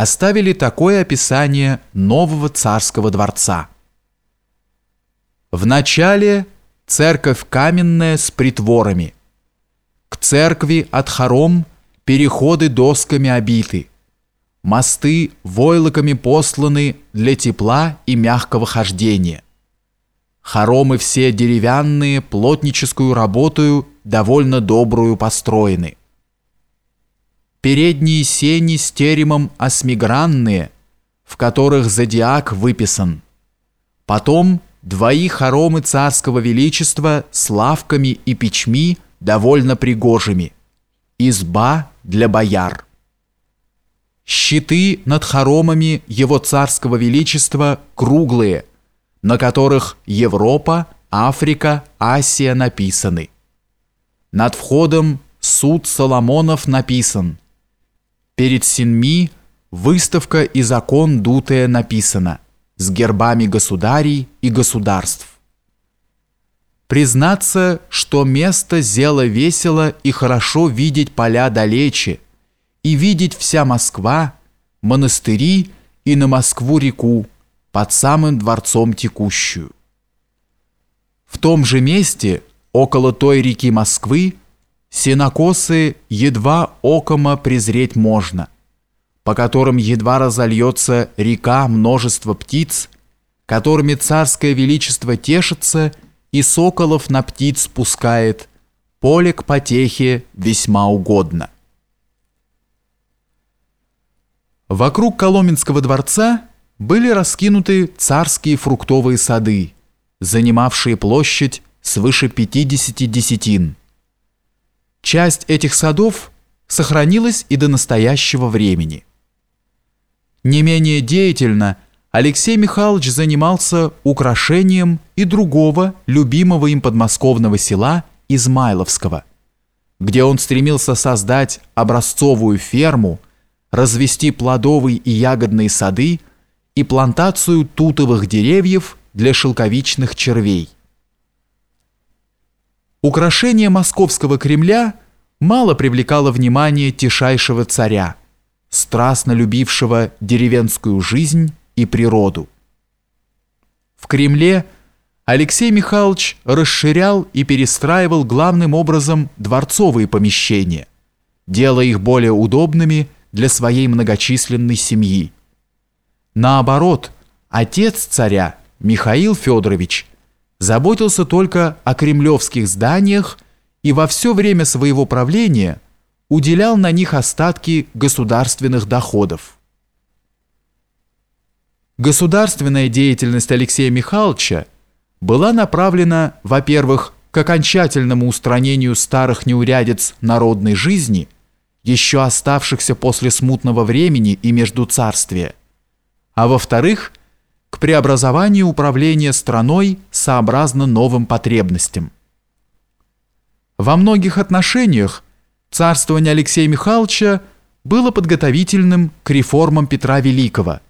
оставили такое описание нового царского дворца. В начале церковь каменная с притворами. К церкви от хором переходы досками обиты. Мосты войлоками посланы для тепла и мягкого хождения. Хоромы все деревянные, плотническую работаю, довольно добрую построены. Передние сени с теремом осьмигранные, в которых зодиак выписан. Потом двои хоромы царского величества с лавками и печми довольно пригожими. Изба для бояр. Щиты над хоромами его царского величества круглые, на которых Европа, Африка, Асия написаны. Над входом суд Соломонов написан. Перед синми выставка и закон дутая написана с гербами государей и государств. Признаться, что место зело весело и хорошо видеть поля далече, и видеть вся Москва, монастыри и на Москву-реку, под самым дворцом текущую. В том же месте, около той реки Москвы, сенокосы едва окома презреть можно, по которым едва разольется река множество птиц, которыми царское величество тешится и соколов на птиц спускает, поле к потехе весьма угодно. Вокруг Коломенского дворца были раскинуты царские фруктовые сады, занимавшие площадь свыше 50 десятин. Часть этих садов сохранилась и до настоящего времени. Не менее деятельно Алексей Михайлович занимался украшением и другого любимого им подмосковного села Измайловского, где он стремился создать образцовую ферму – развести плодовые и ягодные сады и плантацию тутовых деревьев для шелковичных червей. Украшение московского Кремля мало привлекало внимание тишайшего царя, страстно любившего деревенскую жизнь и природу. В Кремле Алексей Михайлович расширял и перестраивал главным образом дворцовые помещения, делая их более удобными для своей многочисленной семьи. Наоборот, отец царя, Михаил Федорович, заботился только о кремлевских зданиях и во все время своего правления уделял на них остатки государственных доходов. Государственная деятельность Алексея Михайловича была направлена, во-первых, к окончательному устранению старых неурядиц народной жизни – еще оставшихся после смутного времени и между а во-вторых, к преобразованию управления страной сообразно новым потребностям. Во многих отношениях царствование Алексея Михайловича было подготовительным к реформам Петра Великого,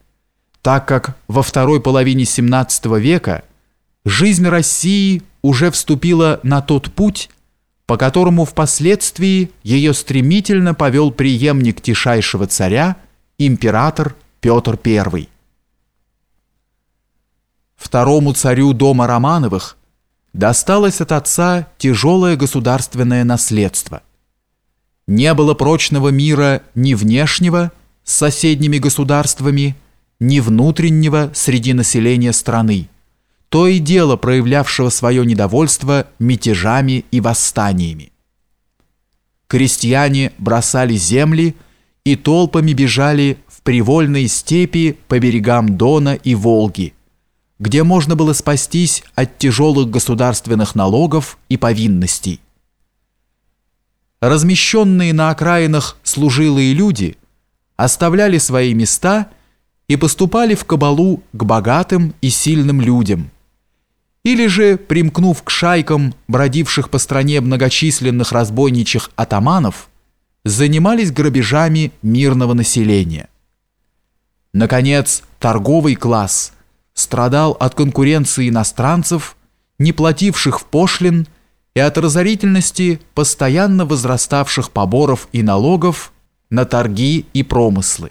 так как во второй половине XVII века жизнь России уже вступила на тот путь, по которому впоследствии ее стремительно повел преемник тишайшего царя, император Петр I. Второму царю дома Романовых досталось от отца тяжелое государственное наследство. Не было прочного мира ни внешнего с соседними государствами, ни внутреннего среди населения страны то и дело проявлявшего свое недовольство мятежами и восстаниями. Крестьяне бросали земли и толпами бежали в привольные степи по берегам Дона и Волги, где можно было спастись от тяжелых государственных налогов и повинностей. Размещенные на окраинах служилые люди оставляли свои места и поступали в кабалу к богатым и сильным людям – или же, примкнув к шайкам, бродивших по стране многочисленных разбойничьих атаманов, занимались грабежами мирного населения. Наконец, торговый класс страдал от конкуренции иностранцев, не плативших в пошлин и от разорительности постоянно возраставших поборов и налогов на торги и промыслы.